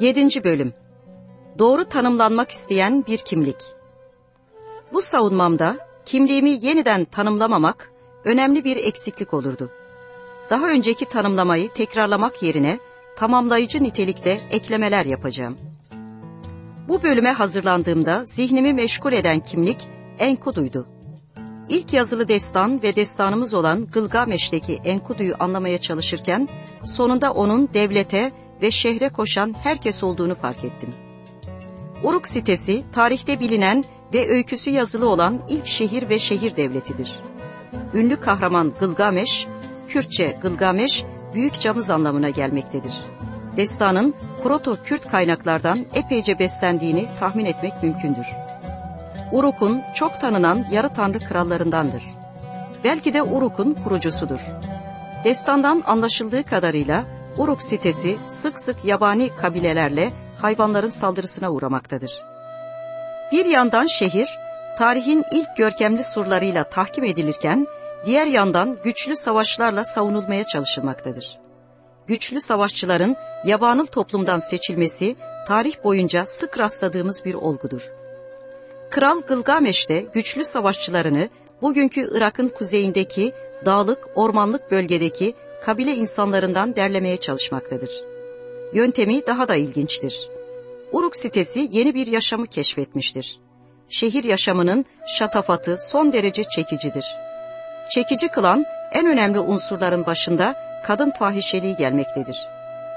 7. Bölüm Doğru tanımlanmak isteyen bir kimlik Bu savunmamda kimliğimi yeniden tanımlamamak önemli bir eksiklik olurdu. Daha önceki tanımlamayı tekrarlamak yerine tamamlayıcı nitelikte eklemeler yapacağım. Bu bölüme hazırlandığımda zihnimi meşgul eden kimlik Enkudu'ydu. İlk yazılı destan ve destanımız olan Gılgameş'teki Enkudu'yu anlamaya çalışırken sonunda onun devlete ve şehre koşan herkes olduğunu fark ettim. Uruk sitesi tarihte bilinen ve öyküsü yazılı olan ilk şehir ve şehir devletidir. Ünlü kahraman Gılgameş, Kürtçe Gılgameş, büyük camız anlamına gelmektedir. Destanın Proto-Kürt kaynaklardan epeyce beslendiğini tahmin etmek mümkündür. Uruk'un çok tanınan yarı tanrı krallarındandır. Belki de Uruk'un kurucusudur. Destandan anlaşıldığı kadarıyla Uruk sitesi sık sık yabani kabilelerle hayvanların saldırısına uğramaktadır. Bir yandan şehir, tarihin ilk görkemli surlarıyla tahkim edilirken, diğer yandan güçlü savaşlarla savunulmaya çalışılmaktadır. Güçlü savaşçıların yabanıl toplumdan seçilmesi, tarih boyunca sık rastladığımız bir olgudur. Kral Gılgameş de güçlü savaşçılarını bugünkü Irak'ın kuzeyindeki dağlık, ormanlık bölgedeki kabile insanlarından derlemeye çalışmaktadır. Yöntemi daha da ilginçtir. Uruk sitesi yeni bir yaşamı keşfetmiştir. Şehir yaşamının şatafatı son derece çekicidir. Çekici kılan en önemli unsurların başında kadın fahişeliği gelmektedir.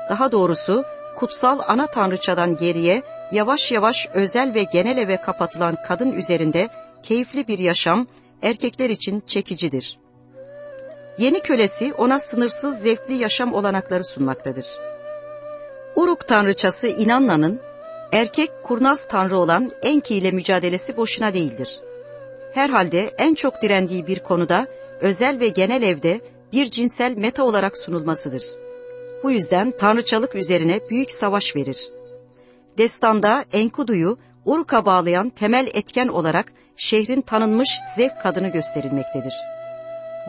Daha doğrusu kutsal ana tanrıçadan geriye yavaş yavaş özel ve genel eve kapatılan kadın üzerinde keyifli bir yaşam erkekler için çekicidir. Yeni kölesi ona sınırsız zevkli yaşam olanakları sunmaktadır. Uruk tanrıçası İnanna'nın erkek kurnaz tanrı olan Enki ile mücadelesi boşuna değildir. Herhalde en çok direndiği bir konuda özel ve genel evde bir cinsel meta olarak sunulmasıdır. Bu yüzden tanrıçalık üzerine büyük savaş verir. Destanda Enkudu'yu Uruk'a bağlayan temel etken olarak şehrin tanınmış zevk kadını gösterilmektedir.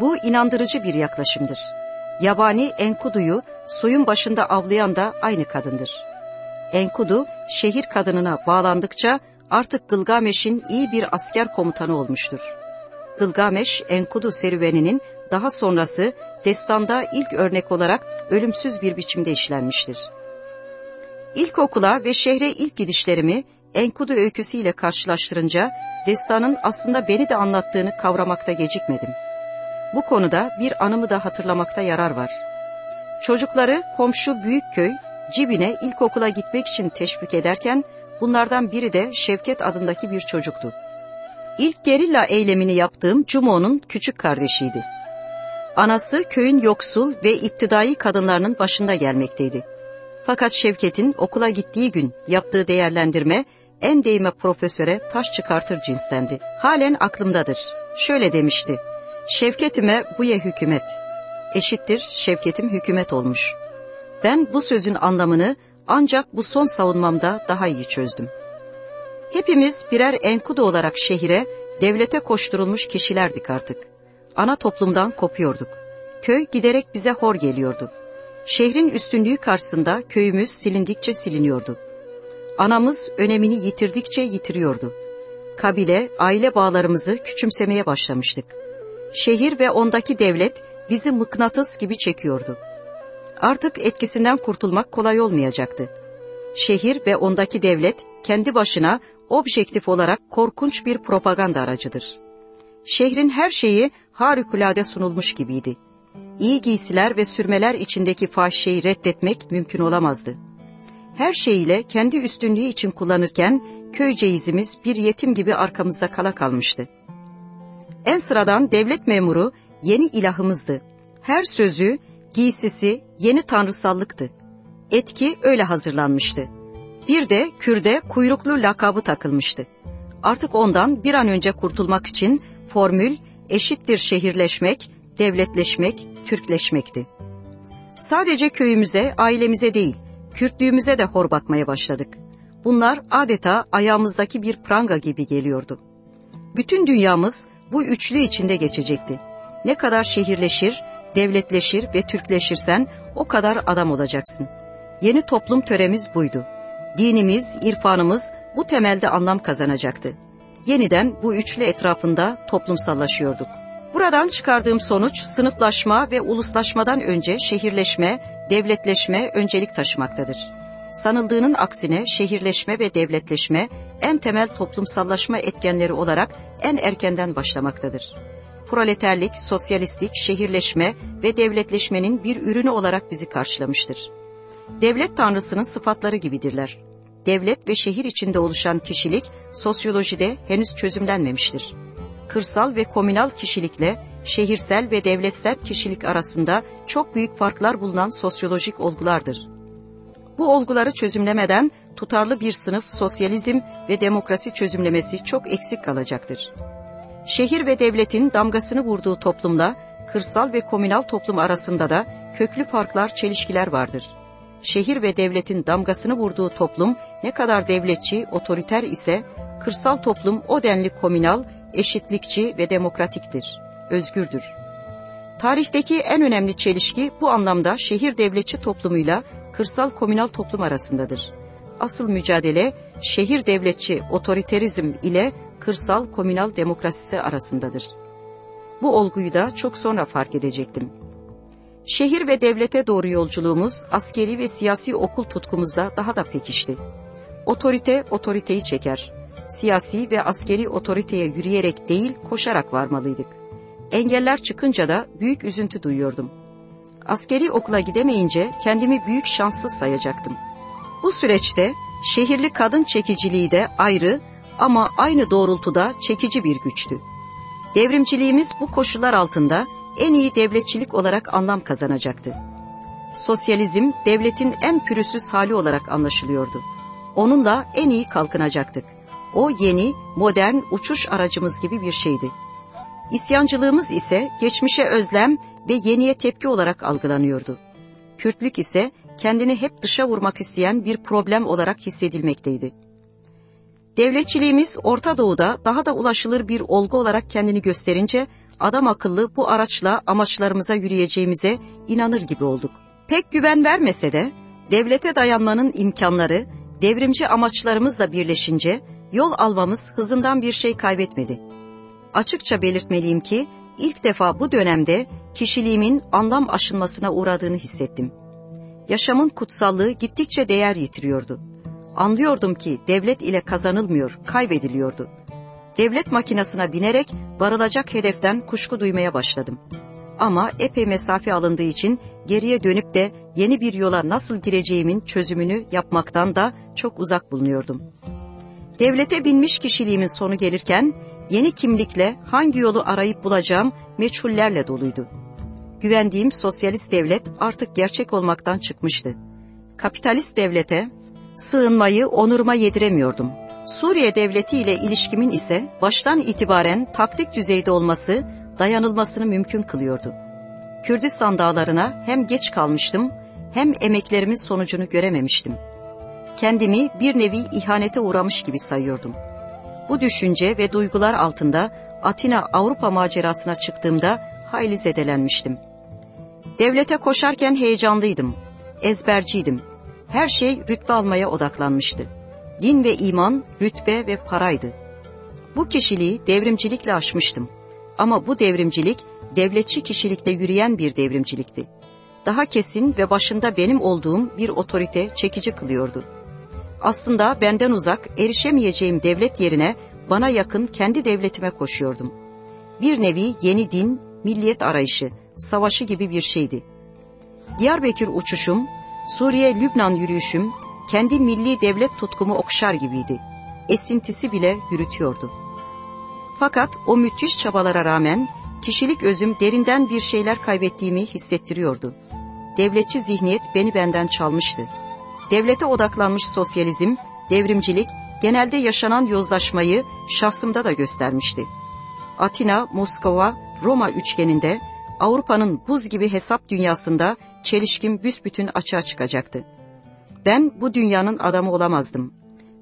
Bu inandırıcı bir yaklaşımdır. Yabani Enkudu'yu soyun başında avlayan da aynı kadındır. Enkudu şehir kadınına bağlandıkça artık Gılgameş'in iyi bir asker komutanı olmuştur. Gılgameş Enkudu serüveninin daha sonrası destanda ilk örnek olarak ölümsüz bir biçimde işlenmiştir. İlkokula ve şehre ilk gidişlerimi Enkudu öyküsüyle karşılaştırınca destanın aslında beni de anlattığını kavramakta gecikmedim. Bu konuda bir anımı da hatırlamakta yarar var. Çocukları komşu büyük köy Cibin'e ilkokula gitmek için teşvik ederken bunlardan biri de Şevket adındaki bir çocuktu. İlk gerilla eylemini yaptığım Cumo'nun küçük kardeşiydi. Anası köyün yoksul ve iktidai kadınlarının başında gelmekteydi. Fakat Şevket'in okula gittiği gün yaptığı değerlendirme en değme profesöre taş çıkartır cinstendi. Halen aklımdadır. Şöyle demişti. Şevketime bu ye hükümet. Eşittir Şevketim hükümet olmuş. Ben bu sözün anlamını ancak bu son savunmamda daha iyi çözdüm. Hepimiz birer enkudu olarak şehire, devlete koşturulmuş kişilerdik artık. Ana toplumdan kopuyorduk. Köy giderek bize hor geliyordu. Şehrin üstünlüğü karşısında köyümüz silindikçe siliniyordu. Anamız önemini yitirdikçe yitiriyordu. Kabile, aile bağlarımızı küçümsemeye başlamıştık. Şehir ve ondaki devlet bizi mıknatıs gibi çekiyordu. Artık etkisinden kurtulmak kolay olmayacaktı. Şehir ve ondaki devlet kendi başına objektif olarak korkunç bir propaganda aracıdır. Şehrin her şeyi harikulade sunulmuş gibiydi. İyi giysiler ve sürmeler içindeki fahişeyi reddetmek mümkün olamazdı. Her şeyiyle kendi üstünlüğü için kullanırken köyceğizimiz bir yetim gibi arkamızda kala kalmıştı. En sıradan devlet memuru yeni ilahımızdı. Her sözü, giysisi yeni tanrısallıktı. Etki öyle hazırlanmıştı. Bir de kürde kuyruklu lakabı takılmıştı. Artık ondan bir an önce kurtulmak için formül eşittir şehirleşmek, devletleşmek, Türkleşmekti. Sadece köyümüze, ailemize değil, Kürtlüğümüze de hor bakmaya başladık. Bunlar adeta ayağımızdaki bir pranga gibi geliyordu. Bütün dünyamız bu üçlü içinde geçecekti. Ne kadar şehirleşir, devletleşir ve Türkleşirsen o kadar adam olacaksın. Yeni toplum töremiz buydu. dinimiz, irfanımız bu temelde anlam kazanacaktı. Yeniden bu üçlü etrafında toplumsallaşıyorduk. Buradan çıkardığım sonuç sınıflaşma ve uluslaşmadan önce şehirleşme, devletleşme öncelik taşımaktadır. Sanıldığının aksine şehirleşme ve devletleşme en temel toplumsallaşma etkenleri olarak en erkenden başlamaktadır. Proleterlik, sosyalistlik, şehirleşme ve devletleşmenin bir ürünü olarak bizi karşılamıştır. Devlet tanrısının sıfatları gibidirler. Devlet ve şehir içinde oluşan kişilik sosyolojide henüz çözümlenmemiştir. Kırsal ve komünal kişilikle şehirsel ve devletsel kişilik arasında çok büyük farklar bulunan sosyolojik olgulardır. Bu olguları çözümlemeden tutarlı bir sınıf sosyalizm ve demokrasi çözümlemesi çok eksik kalacaktır. Şehir ve devletin damgasını vurduğu toplumla kırsal ve komünal toplum arasında da köklü farklar, çelişkiler vardır. Şehir ve devletin damgasını vurduğu toplum ne kadar devletçi, otoriter ise kırsal toplum o denli komünal, eşitlikçi ve demokratiktir, özgürdür. Tarihteki en önemli çelişki bu anlamda şehir devletçi toplumuyla kırsal komünal toplum arasındadır. Asıl mücadele şehir devletçi otoriterizm ile kırsal komünal demokrasisi arasındadır. Bu olguyu da çok sonra fark edecektim. Şehir ve devlete doğru yolculuğumuz askeri ve siyasi okul tutkumuzda daha da pekişti. Otorite otoriteyi çeker. Siyasi ve askeri otoriteye yürüyerek değil koşarak varmalıydık. Engeller çıkınca da büyük üzüntü duyuyordum. Askeri okula gidemeyince kendimi büyük şanssız sayacaktım. Bu süreçte şehirli kadın çekiciliği de ayrı ama aynı doğrultuda çekici bir güçtü. Devrimciliğimiz bu koşullar altında en iyi devletçilik olarak anlam kazanacaktı. Sosyalizm devletin en pürüzsüz hali olarak anlaşılıyordu. Onunla en iyi kalkınacaktık. O yeni, modern uçuş aracımız gibi bir şeydi. İsyancılığımız ise geçmişe özlem ve yeniye tepki olarak algılanıyordu. Kürtlük ise kendini hep dışa vurmak isteyen bir problem olarak hissedilmekteydi. Devletçiliğimiz Orta Doğu'da daha da ulaşılır bir olgu olarak kendini gösterince adam akıllı bu araçla amaçlarımıza yürüyeceğimize inanır gibi olduk. Pek güven vermese de devlete dayanmanın imkanları devrimci amaçlarımızla birleşince yol almamız hızından bir şey kaybetmedi. Açıkça belirtmeliyim ki ilk defa bu dönemde kişiliğimin anlam aşınmasına uğradığını hissettim. Yaşamın kutsallığı gittikçe değer yitiriyordu. Anlıyordum ki devlet ile kazanılmıyor, kaybediliyordu. Devlet makinasına binerek varılacak hedeften kuşku duymaya başladım. Ama epey mesafe alındığı için geriye dönüp de yeni bir yola nasıl gireceğimin çözümünü yapmaktan da çok uzak bulunuyordum. Devlete binmiş kişiliğimin sonu gelirken yeni kimlikle hangi yolu arayıp bulacağım meçhullerle doluydu. Güvendiğim sosyalist devlet artık gerçek olmaktan çıkmıştı. Kapitalist devlete sığınmayı onuruma yediremiyordum. Suriye devleti ile ilişkimin ise baştan itibaren taktik düzeyde olması dayanılmasını mümkün kılıyordu. Kürdistan dağlarına hem geç kalmıştım hem emeklerimin sonucunu görememiştim. Kendimi bir nevi ihanete uğramış gibi sayıyordum. Bu düşünce ve duygular altında Atina Avrupa macerasına çıktığımda hayli zedelenmiştim. Devlete koşarken heyecanlıydım, ezberciydim. Her şey rütbe almaya odaklanmıştı. Din ve iman, rütbe ve paraydı. Bu kişiliği devrimcilikle aşmıştım. Ama bu devrimcilik devletçi kişilikle yürüyen bir devrimcilikti. Daha kesin ve başında benim olduğum bir otorite çekici kılıyordu. Aslında benden uzak, erişemeyeceğim devlet yerine bana yakın kendi devletime koşuyordum. Bir nevi yeni din, milliyet arayışı, savaşı gibi bir şeydi. Diyarbakır uçuşum, Suriye-Lübnan yürüyüşüm, kendi milli devlet tutkumu okşar gibiydi. Esintisi bile yürütüyordu. Fakat o müthiş çabalara rağmen kişilik özüm derinden bir şeyler kaybettiğimi hissettiriyordu. Devletçi zihniyet beni benden çalmıştı. Devlete odaklanmış sosyalizm, devrimcilik genelde yaşanan yozlaşmayı şahsımda da göstermişti. Atina, Moskova, Roma üçgeninde Avrupa'nın buz gibi hesap dünyasında çelişkim büsbütün açığa çıkacaktı. Ben bu dünyanın adamı olamazdım.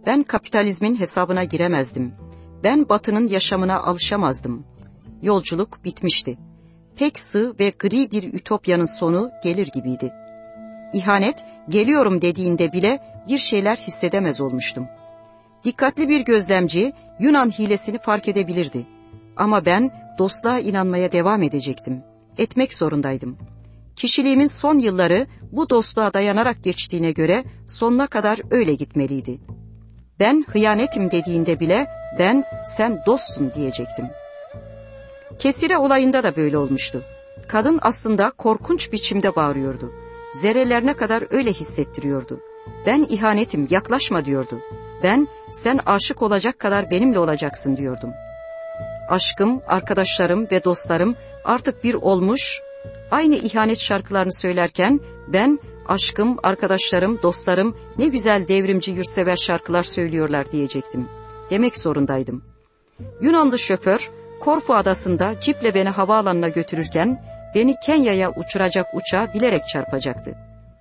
Ben kapitalizmin hesabına giremezdim. Ben batının yaşamına alışamazdım. Yolculuk bitmişti. Pek sığ ve gri bir ütopyanın sonu gelir gibiydi. ihanet, geliyorum dediğinde bile bir şeyler hissedemez olmuştum. Dikkatli bir gözlemci Yunan hilesini fark edebilirdi. Ama ben dostluğa inanmaya devam edecektim. Etmek zorundaydım. Kişiliğimin son yılları bu dostluğa dayanarak geçtiğine göre sonuna kadar öyle gitmeliydi. Ben hıyanetim dediğinde bile ben sen dostsun diyecektim. Kesire olayında da böyle olmuştu. Kadın aslında korkunç biçimde bağırıyordu. Zerrelerine kadar öyle hissettiriyordu. Ben ihanetim yaklaşma diyordu. Ben sen aşık olacak kadar benimle olacaksın diyordum. Aşkım, arkadaşlarım ve dostlarım artık bir olmuş, aynı ihanet şarkılarını söylerken ben aşkım, arkadaşlarım, dostlarım ne güzel devrimci yurtsever şarkılar söylüyorlar diyecektim. Demek zorundaydım. Yunanlı şoför Korfu adasında ciple beni havaalanına götürürken beni Kenya'ya uçuracak uçağa bilerek çarpacaktı.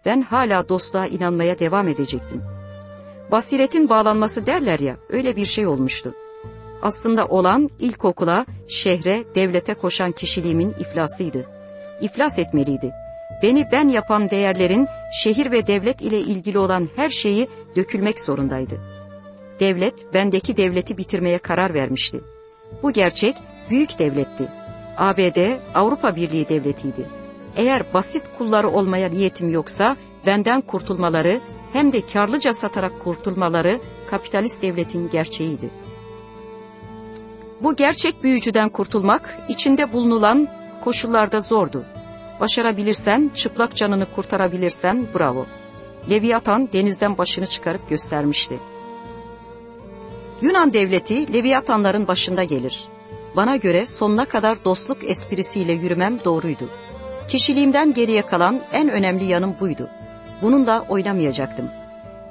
Ben hala dostluğa inanmaya devam edecektim. Basiretin bağlanması derler ya öyle bir şey olmuştu. Aslında olan ilkokula, şehre, devlete koşan kişiliğimin iflasıydı. İflas etmeliydi. Beni ben yapan değerlerin şehir ve devlet ile ilgili olan her şeyi dökülmek zorundaydı. Devlet bendeki devleti bitirmeye karar vermişti. Bu gerçek büyük devletti. ABD Avrupa Birliği devletiydi. Eğer basit kulları olmaya niyetim yoksa benden kurtulmaları hem de karlıca satarak kurtulmaları kapitalist devletin gerçeğiydi. Bu gerçek büyücüden kurtulmak içinde bulunulan koşullarda zordu. Başarabilirsen, çıplak canını kurtarabilirsen bravo. Leviathan denizden başını çıkarıp göstermişti. Yunan devleti Leviathanların başında gelir. Bana göre sonuna kadar dostluk esprisiyle yürümem doğruydu. Kişiliğimden geriye kalan en önemli yanım buydu. Bununla oynamayacaktım.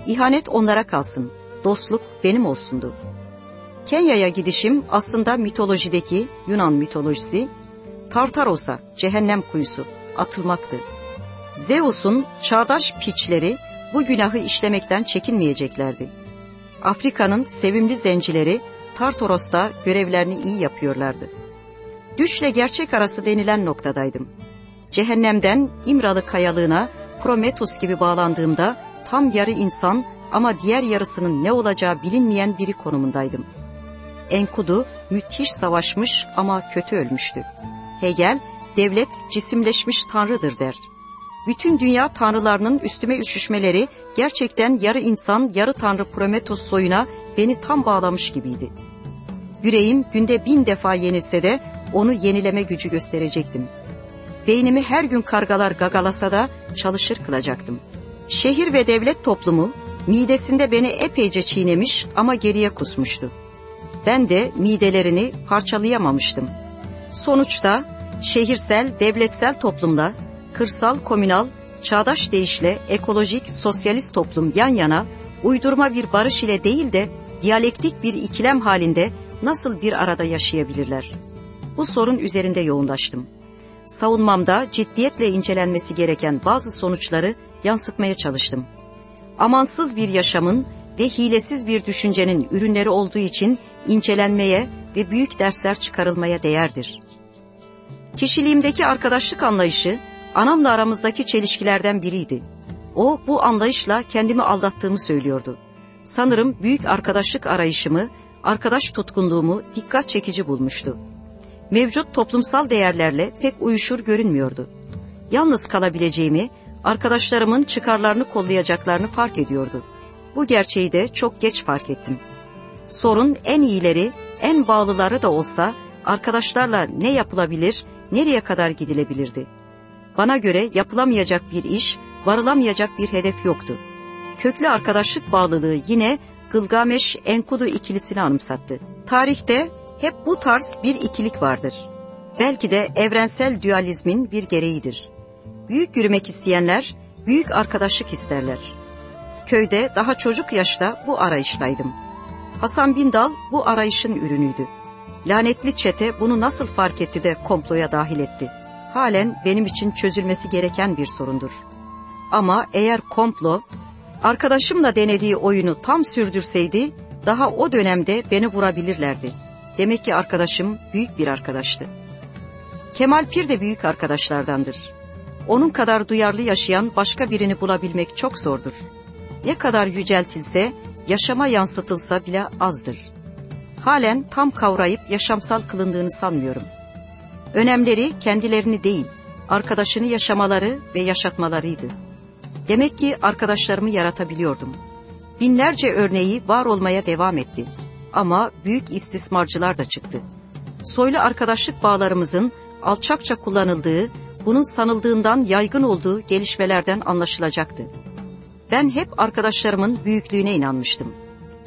İhanet onlara kalsın, dostluk benim olsundu. Kenya'ya gidişim aslında mitolojideki Yunan mitolojisi, Tartaros'a, cehennem kuyusu, atılmaktı. Zeus'un çağdaş piçleri bu günahı işlemekten çekinmeyeceklerdi. Afrika'nın sevimli zencileri Tartaros'ta görevlerini iyi yapıyorlardı. Düşle gerçek arası denilen noktadaydım. Cehennemden İmralı kayalığına Prometheus gibi bağlandığımda tam yarı insan ama diğer yarısının ne olacağı bilinmeyen biri konumundaydım. Enkudu müthiş savaşmış ama kötü ölmüştü. Hegel, devlet cisimleşmiş tanrıdır der. Bütün dünya tanrılarının üstüme üşüşmeleri gerçekten yarı insan, yarı tanrı Prometheus soyuna beni tam bağlamış gibiydi. Yüreğim günde bin defa yenilse de onu yenileme gücü gösterecektim. Beynimi her gün kargalar gagalasa da çalışır kılacaktım. Şehir ve devlet toplumu midesinde beni epeyce çiğnemiş ama geriye kusmuştu. Ben de midelerini parçalayamamıştım. Sonuçta şehirsel, devletsel toplumla, kırsal, komünal, çağdaş değişle ekolojik, sosyalist toplum yan yana uydurma bir barış ile değil de diyalektik bir ikilem halinde nasıl bir arada yaşayabilirler? Bu sorun üzerinde yoğunlaştım. Savunmamda ciddiyetle incelenmesi gereken bazı sonuçları yansıtmaya çalıştım. Amansız bir yaşamın ve hilesiz bir düşüncenin ürünleri olduğu için incelenmeye ve büyük dersler çıkarılmaya değerdir. Kişiliğimdeki arkadaşlık anlayışı anamla aramızdaki çelişkilerden biriydi. O bu anlayışla kendimi aldattığımı söylüyordu. Sanırım büyük arkadaşlık arayışımı, arkadaş tutkunluğumu dikkat çekici bulmuştu. Mevcut toplumsal değerlerle pek uyuşur görünmüyordu. Yalnız kalabileceğimi, arkadaşlarımın çıkarlarını kollayacaklarını fark ediyordu. Bu gerçeği de çok geç fark ettim. Sorun en iyileri, en bağlıları da olsa arkadaşlarla ne yapılabilir, nereye kadar gidilebilirdi? Bana göre yapılamayacak bir iş, varılamayacak bir hedef yoktu. Köklü arkadaşlık bağlılığı yine Gılgameş Enkudu ikilisini anımsattı. Tarihte hep bu tarz bir ikilik vardır. Belki de evrensel dualizmin bir gereğidir. Büyük yürümek isteyenler büyük arkadaşlık isterler. Köyde daha çocuk yaşta bu arayıştaydım. Hasan Bindal bu arayışın ürünüydü. Lanetli çete bunu nasıl fark etti de komploya dahil etti? Halen benim için çözülmesi gereken bir sorundur. Ama eğer komplo, arkadaşımla denediği oyunu tam sürdürseydi, daha o dönemde beni vurabilirlerdi. Demek ki arkadaşım büyük bir arkadaştı. Kemal Pir de büyük arkadaşlardandır. Onun kadar duyarlı yaşayan başka birini bulabilmek çok zordur. Ne kadar yüceltilse, yaşama yansıtılsa bile azdır. Halen tam kavrayıp yaşamsal kılındığını sanmıyorum. Önemleri kendilerini değil, arkadaşını yaşamaları ve yaşatmalarıydı. Demek ki arkadaşlarımı yaratabiliyordum. Binlerce örneği var olmaya devam etti. Ama büyük istismarcılar da çıktı. Soylu arkadaşlık bağlarımızın alçakça kullanıldığı, bunun sanıldığından yaygın olduğu gelişmelerden anlaşılacaktı. Ben hep arkadaşlarımın büyüklüğüne inanmıştım.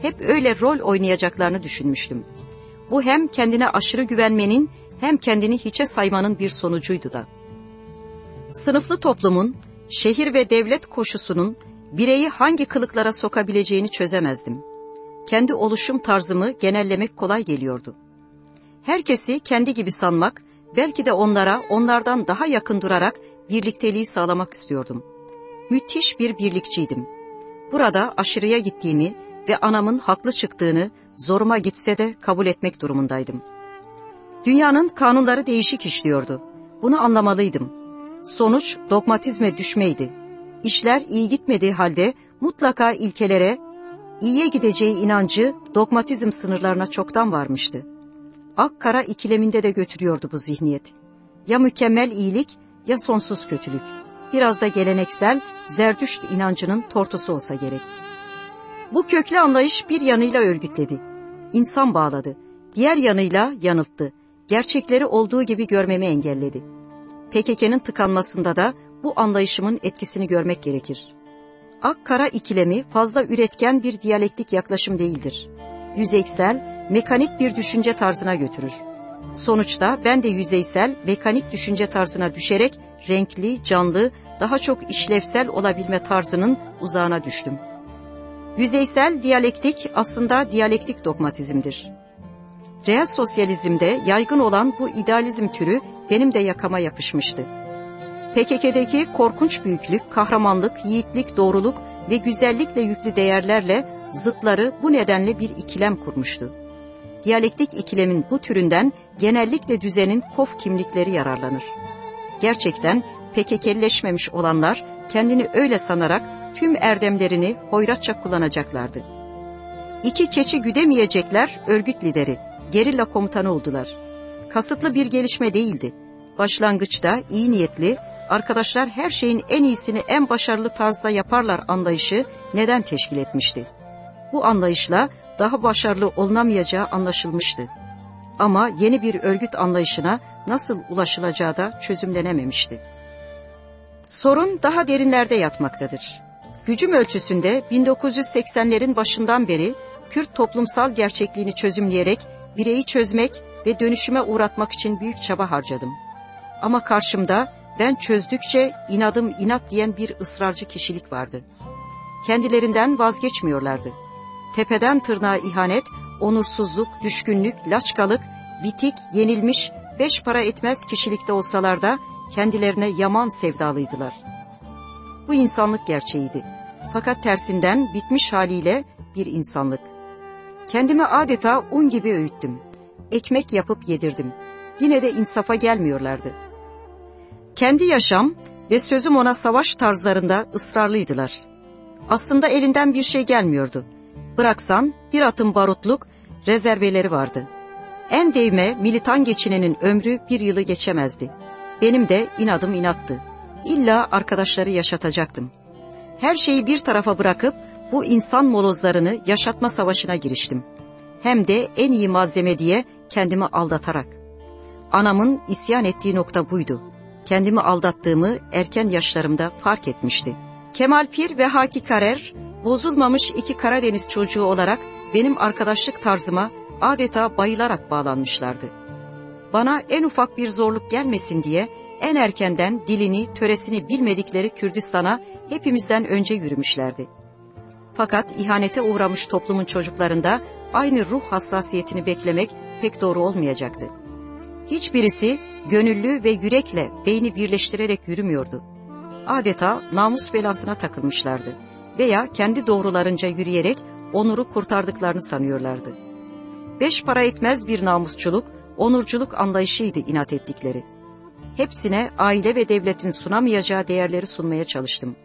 Hep öyle rol oynayacaklarını düşünmüştüm. Bu hem kendine aşırı güvenmenin hem kendini hiçe saymanın bir sonucuydu da. Sınıflı toplumun, şehir ve devlet koşusunun bireyi hangi kılıklara sokabileceğini çözemezdim. Kendi oluşum tarzımı genellemek kolay geliyordu. Herkesi kendi gibi sanmak, belki de onlara onlardan daha yakın durarak birlikteliği sağlamak istiyordum. Müthiş bir birlikçiydim. Burada aşırıya gittiğimi ve anamın haklı çıktığını zoruma gitse de kabul etmek durumundaydım. Dünyanın kanunları değişik işliyordu. Bunu anlamalıydım. Sonuç dogmatizme düşmeydi. İşler iyi gitmediği halde mutlaka ilkelere, iyiye gideceği inancı dogmatizm sınırlarına çoktan varmıştı. Ak-kara ikileminde de götürüyordu bu zihniyet. Ya mükemmel iyilik ya sonsuz kötülük. Biraz da geleneksel Zerdüşt inancının tortusu olsa gerek. Bu köklü anlayış bir yanıyla örgütledi. İnsan bağladı. Diğer yanıyla yanılttı. Gerçekleri olduğu gibi görmemi engelledi. PKK'nın tıkanmasında da bu anlayışımın etkisini görmek gerekir. Ak-kara ikilemi fazla üretken bir diyalektik yaklaşım değildir. Yüzeysel, mekanik bir düşünce tarzına götürür. Sonuçta ben de yüzeysel, mekanik düşünce tarzına düşerek renkli, canlı, daha çok işlevsel olabilme tarzının uzağına düştüm. Yüzeysel diyalektik aslında diyalektik dogmatizmdir. Real sosyalizmde yaygın olan bu idealizm türü benim de yakama yapışmıştı. PKK'deki korkunç büyüklük, kahramanlık, yiğitlik, doğruluk ve güzellikle yüklü değerlerle zıtları bu nedenle bir ikilem kurmuştu. Diyalektik ikilemin bu türünden genellikle düzenin kof kimlikleri yararlanır. Gerçekten PKK'leşmemiş olanlar kendini öyle sanarak tüm erdemlerini hoyratça kullanacaklardı. İki keçi güdemeyecekler örgüt lideri, gerilla komutanı oldular. Kasıtlı bir gelişme değildi. Başlangıçta iyi niyetli, arkadaşlar her şeyin en iyisini en başarılı tarzda yaparlar anlayışı neden teşkil etmişti. Bu anlayışla daha başarılı olunamayacağı anlaşılmıştı. Ama yeni bir örgüt anlayışına nasıl ulaşılacağı da çözümlenememişti. Sorun daha derinlerde yatmaktadır. Gücüm ölçüsünde 1980'lerin başından beri Kürt toplumsal gerçekliğini çözümleyerek bireyi çözmek ve dönüşüme uğratmak için büyük çaba harcadım. Ama karşımda ben çözdükçe inadım inat diyen bir ısrarcı kişilik vardı. Kendilerinden vazgeçmiyorlardı. Tepeden tırnağa ihanet, onursuzluk, düşkünlük, laçkalık, bitik, yenilmiş, beş para etmez kişilikte olsalar da kendilerine yaman sevdalıydılar. Bu insanlık gerçeğiydi. Fakat tersinden bitmiş haliyle bir insanlık. Kendimi adeta un gibi öğüttüm. Ekmek yapıp yedirdim. Yine de insafa gelmiyorlardı. Kendi yaşam ve sözüm ona savaş tarzlarında ısrarlıydılar. Aslında elinden bir şey gelmiyordu. Bıraksan bir atım barutluk rezerveleri vardı. En değme militan geçinenin ömrü bir yılı geçemezdi. Benim de inadım inattı. İlla arkadaşları yaşatacaktım. Her şeyi bir tarafa bırakıp bu insan molozlarını yaşatma savaşına giriştim. Hem de en iyi malzeme diye kendimi aldatarak. Anamın isyan ettiği nokta buydu. Kendimi aldattığımı erken yaşlarımda fark etmişti. Kemal Pir ve Haki Karer, bozulmamış iki Karadeniz çocuğu olarak benim arkadaşlık tarzıma adeta bayılarak bağlanmışlardı. Bana en ufak bir zorluk gelmesin diye en erkenden dilini, töresini bilmedikleri Kürdistan'a hepimizden önce yürümüşlerdi. Fakat ihanete uğramış toplumun çocuklarında aynı ruh hassasiyetini beklemek pek doğru olmayacaktı. Hiçbirisi gönüllü ve yürekle beyni birleştirerek yürümüyordu. Adeta namus belasına takılmışlardı veya kendi doğrularınca yürüyerek onuru kurtardıklarını sanıyorlardı. Beş para etmez bir namusçuluk, onurculuk anlayışıydı inat ettikleri. hepsine aile ve devletin sunamayacağı değerleri sunmaya çalıştım.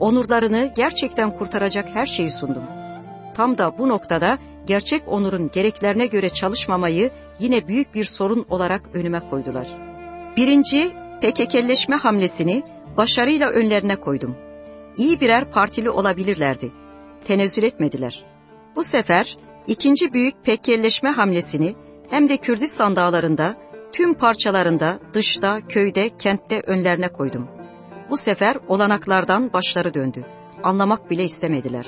Onurlarını gerçekten kurtaracak her şeyi sundum. Tam da bu noktada gerçek onurun gereklerine göre çalışmamayı yine büyük bir sorun olarak önüme koydular. Birinci, PKK'leşme hamlesini başarıyla önlerine koydum. İyi birer partili olabilirlerdi. Tenezzül etmediler. Bu sefer ikinci büyük PKK'leşme hamlesini hem de Kürdistan dağlarında, tüm parçalarında, dışta, köyde, kentte önlerine koydum. Bu sefer olanaklardan başları döndü. Anlamak bile istemediler.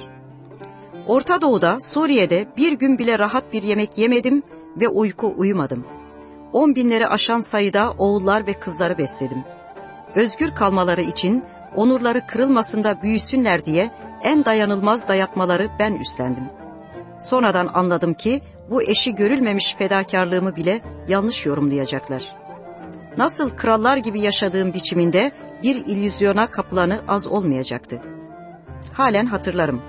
Orta Doğu'da, Suriye'de bir gün bile rahat bir yemek yemedim ve uyku uyumadım. On binleri aşan sayıda oğullar ve kızları besledim. Özgür kalmaları için, onurları kırılmasın da büyüsünler diye en dayanılmaz dayatmaları ben üstlendim. Sonradan anladım ki bu eşi görülmemiş fedakarlığımı bile yanlış yorumlayacaklar. Nasıl krallar gibi yaşadığım biçiminde bir illüzyona kapılanı az olmayacaktı. Halen hatırlarım.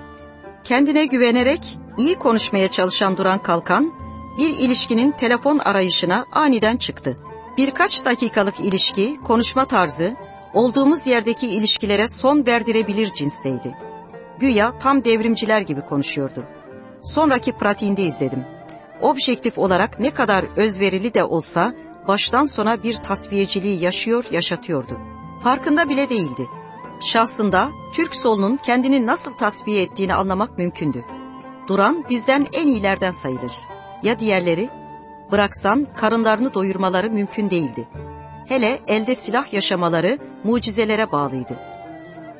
Kendine güvenerek iyi konuşmaya çalışan Duran Kalkan, bir ilişkinin telefon arayışına aniden çıktı. Birkaç dakikalık ilişki, konuşma tarzı, olduğumuz yerdeki ilişkilere son verdirebilir cinsteydi. Güya tam devrimciler gibi konuşuyordu. Sonraki pratiğinde izledim. Objektif olarak ne kadar özverili de olsa baştan sona bir tasfiyeciliği yaşıyor, yaşatıyordu. Farkında bile değildi. Şahsında Türk solunun kendini nasıl tasfiye ettiğini anlamak mümkündü. Duran bizden en iyilerden sayılır. Ya diğerleri? Bıraksan karınlarını doyurmaları mümkün değildi. Hele elde silah yaşamaları mucizelere bağlıydı.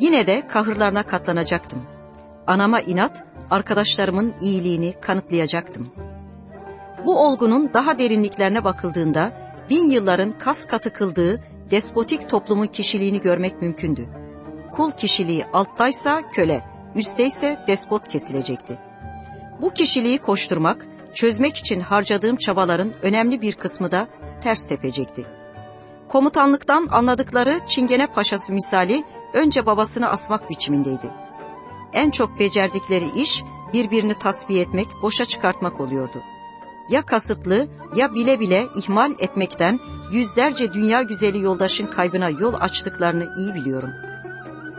Yine de kahırlarına katlanacaktım. Anama inat, arkadaşlarımın iyiliğini kanıtlayacaktım. Bu olgunun daha derinliklerine bakıldığında bin yılların kas katı kıldığı despotik toplumun kişiliğini görmek mümkündü. Kul kişiliği alttaysa köle, üstteyse despot kesilecekti. Bu kişiliği koşturmak, çözmek için harcadığım çabaların önemli bir kısmı da ters tepecekti. Komutanlıktan anladıkları Çingene Paşası misali önce babasını asmak biçimindeydi. En çok becerdikleri iş birbirini tasfiye etmek, boşa çıkartmak oluyordu. Ya kasıtlı ya bile bile ihmal etmekten yüzlerce dünya güzeli yoldaşın kaybına yol açtıklarını iyi biliyorum.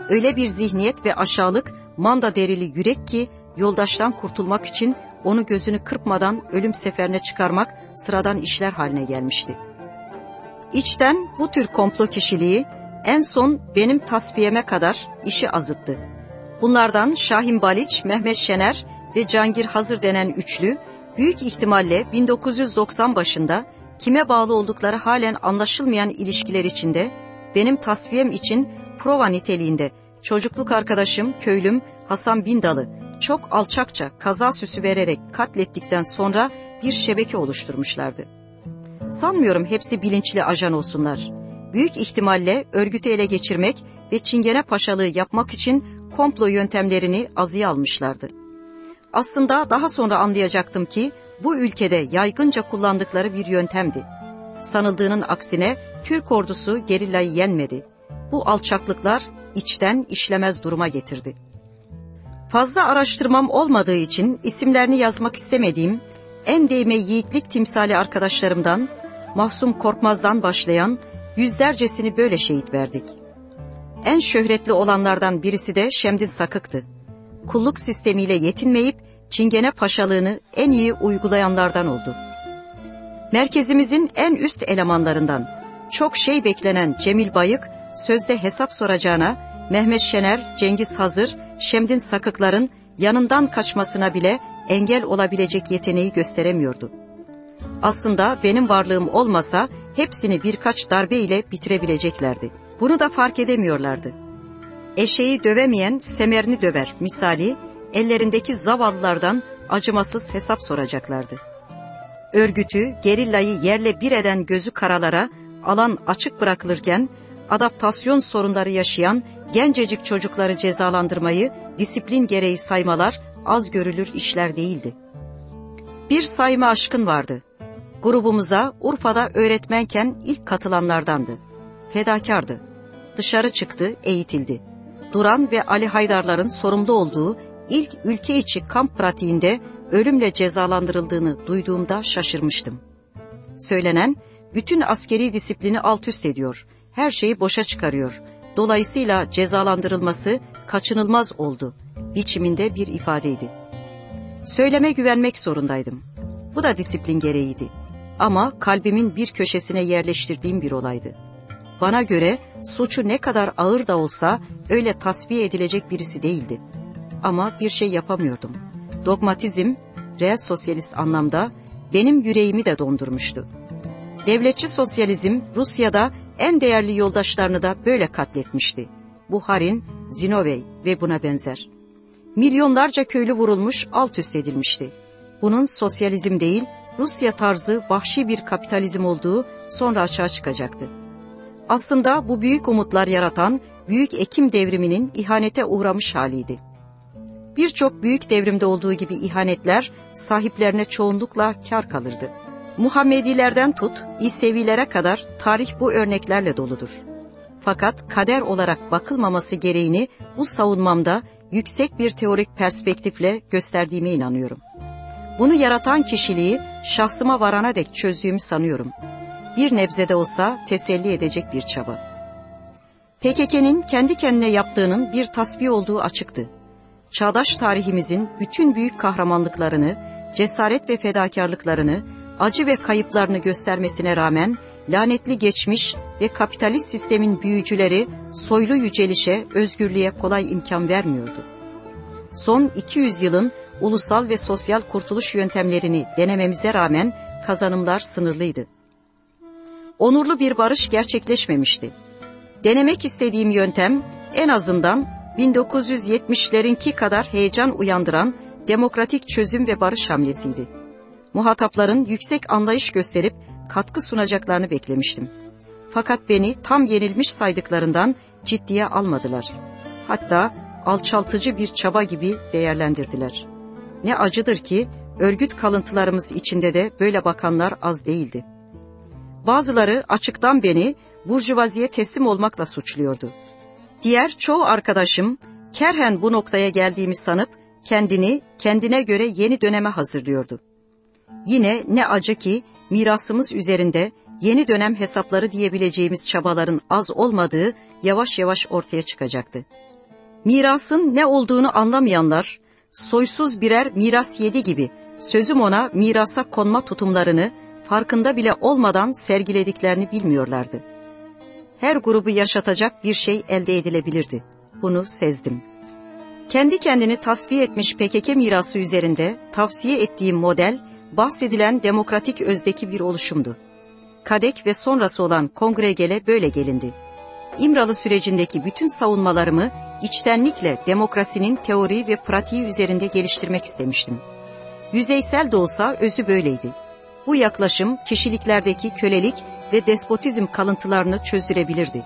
Öyle bir zihniyet ve aşağılık manda derili yürek ki yoldaştan kurtulmak için onu gözünü kırpmadan ölüm seferine çıkarmak sıradan işler haline gelmişti. İçten bu tür komplo kişiliği en son benim tasfiyeme kadar işi azıttı. Bunlardan Şahin Baliç, Mehmet Şener ve Cangir Hazır denen üçlü büyük ihtimalle 1990 başında kime bağlı oldukları halen anlaşılmayan ilişkiler içinde benim tasfiyem için prova niteliğinde çocukluk arkadaşım, köylüm Hasan Bindalı çok alçakça kaza süsü vererek katlettikten sonra bir şebeke oluşturmuşlardı. Sanmıyorum hepsi bilinçli ajan olsunlar. Büyük ihtimalle örgütü ele geçirmek ve çingene paşalığı yapmak için komplo yöntemlerini azıya almışlardı. Aslında daha sonra anlayacaktım ki bu ülkede yaygınca kullandıkları bir yöntemdi. Sanıldığının aksine Türk ordusu gerillayı yenmedi. Bu alçaklıklar içten işlemez duruma getirdi. Fazla araştırmam olmadığı için isimlerini yazmak istemediğim en değme yiğitlik timsali arkadaşlarımdan, Mahsum Korkmaz'dan başlayan yüzlercesini böyle şehit verdik. En şöhretli olanlardan birisi de Şemdin Sakık'tı. Kulluk sistemiyle yetinmeyip Çingene Paşalığını en iyi uygulayanlardan oldu. Merkezimizin en üst elemanlarından çok şey beklenen Cemil Bayık sözde hesap soracağına Mehmet Şener, Cengiz Hazır, Şemdin Sakıkların yanından kaçmasına bile engel olabilecek yeteneği gösteremiyordu. Aslında benim varlığım olmasa hepsini birkaç darbe ile bitirebileceklerdi. Bunu da fark edemiyorlardı. Eşeği dövemeyen semerini döver misali ellerindeki zavallılardan acımasız hesap soracaklardı. Örgütü, gerillayı yerle bir eden gözü karalara alan açık bırakılırken adaptasyon sorunları yaşayan gencecik çocukları cezalandırmayı disiplin gereği saymalar az görülür işler değildi. Bir sayma aşkın vardı. Grubumuza Urfa'da öğretmenken ilk katılanlardandı. Fedakardı. Dışarı çıktı, eğitildi. Duran ve Ali Haydarların sorumlu olduğu ilk ülke içi kamp pratiğinde ölümle cezalandırıldığını duyduğumda şaşırmıştım. Söylenen Bütün askeri disiplini alt üst ediyor. Her şeyi boşa çıkarıyor. Dolayısıyla cezalandırılması kaçınılmaz oldu. Biçiminde bir ifadeydi. Söyleme güvenmek zorundaydım. Bu da disiplin gereğiydi. Ama kalbimin bir köşesine yerleştirdiğim bir olaydı. Bana göre suçu ne kadar ağır da olsa öyle tasfiye edilecek birisi değildi. Ama bir şey yapamıyordum. Dogmatizm, reel sosyalist anlamda benim yüreğimi de dondurmuştu. Devletçi sosyalizm Rusya'da en değerli yoldaşlarını da böyle katletmişti. Buharin, Zinovey ve buna benzer. Milyonlarca köylü vurulmuş, alt üst edilmişti. Bunun sosyalizm değil, Rusya tarzı vahşi bir kapitalizm olduğu sonra açığa çıkacaktı. Aslında bu büyük umutlar yaratan büyük Ekim devriminin ihanete uğramış haliydi. Birçok büyük devrimde olduğu gibi ihanetler sahiplerine çoğunlukla kar kalırdı. Muhammedilerden tut, İsevilere kadar tarih bu örneklerle doludur. Fakat kader olarak bakılmaması gereğini bu savunmamda yüksek bir teorik perspektifle gösterdiğime inanıyorum. Bunu yaratan kişiliği şahsıma varana dek çözdüğümü sanıyorum. Bir nebzede olsa teselli edecek bir çaba. PKK'nin kendi kendine yaptığının bir tasfiye olduğu açıktı. Çağdaş tarihimizin bütün büyük kahramanlıklarını, cesaret ve fedakarlıklarını, acı ve kayıplarını göstermesine rağmen lanetli geçmiş ve kapitalist sistemin büyücüleri soylu yücelişe, özgürlüğe kolay imkan vermiyordu. Son 200 yılın ulusal ve sosyal kurtuluş yöntemlerini denememize rağmen kazanımlar sınırlıydı. Onurlu bir barış gerçekleşmemişti. Denemek istediğim yöntem en azından 1970'lerinki kadar heyecan uyandıran demokratik çözüm ve barış hamlesiydi. Muhatapların yüksek anlayış gösterip katkı sunacaklarını beklemiştim. Fakat beni tam yenilmiş saydıklarından ciddiye almadılar. Hatta alçaltıcı bir çaba gibi değerlendirdiler. Ne acıdır ki örgüt kalıntılarımız içinde de böyle bakanlar az değildi. Bazıları açıktan beni burjuvaziye teslim olmakla suçluyordu. Diğer çoğu arkadaşım kerhen bu noktaya geldiğimi sanıp kendini kendine göre yeni döneme hazırlıyordu. Yine ne acı ki mirasımız üzerinde yeni dönem hesapları diyebileceğimiz çabaların az olmadığı yavaş yavaş ortaya çıkacaktı. Mirasın ne olduğunu anlamayanlar, soysuz birer miras yedi gibi sözüm ona mirasa konma tutumlarını farkında bile olmadan sergilediklerini bilmiyorlardı. Her grubu yaşatacak bir şey elde edilebilirdi. Bunu sezdim. Kendi kendini tasfiye etmiş PKK mirası üzerinde tavsiye ettiğim model, bahsedilen demokratik özdeki bir oluşumdu. Kadek ve sonrası olan kongregele böyle gelindi. İmralı sürecindeki bütün savunmalarımı içtenlikle demokrasinin teori ve pratiği üzerinde geliştirmek istemiştim. Yüzeysel de olsa özü böyleydi. Bu yaklaşım kişiliklerdeki kölelik ve despotizm kalıntılarını çözdürebilirdi.